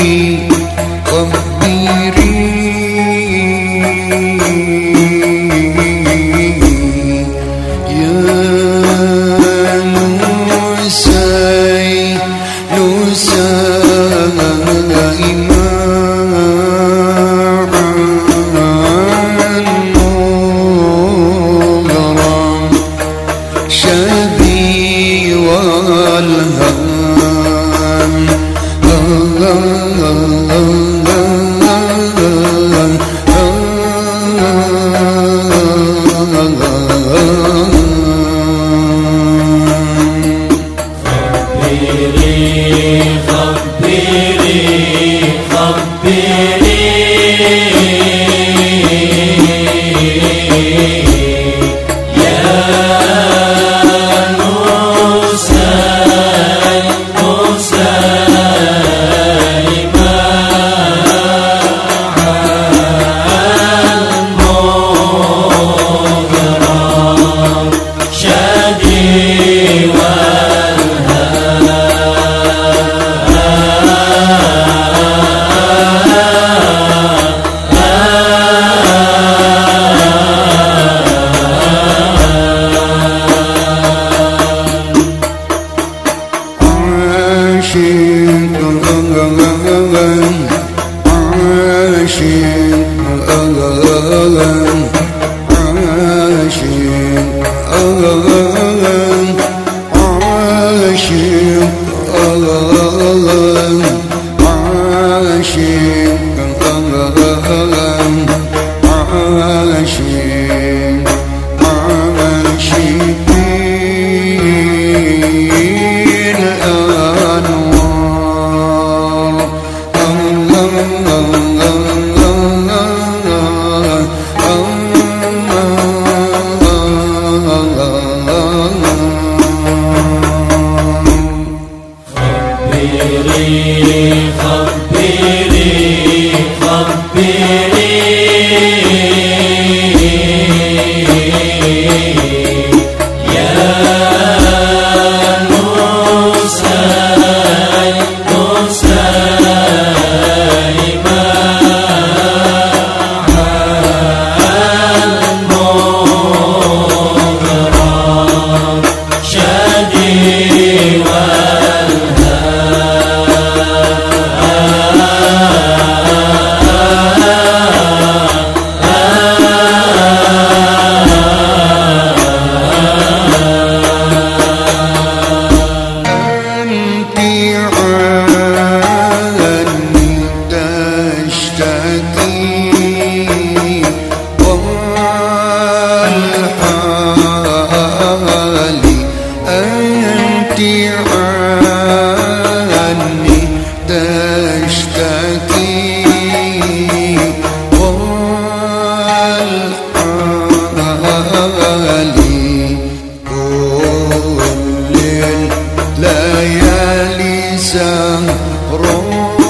Thank you. خبري Roma.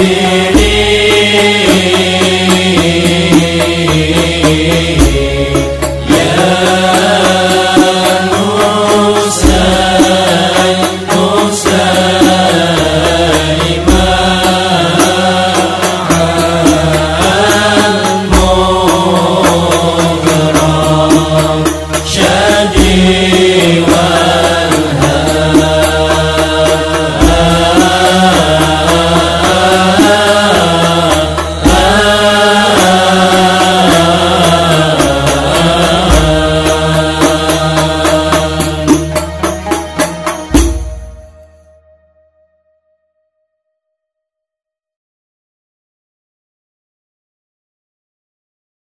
Deus.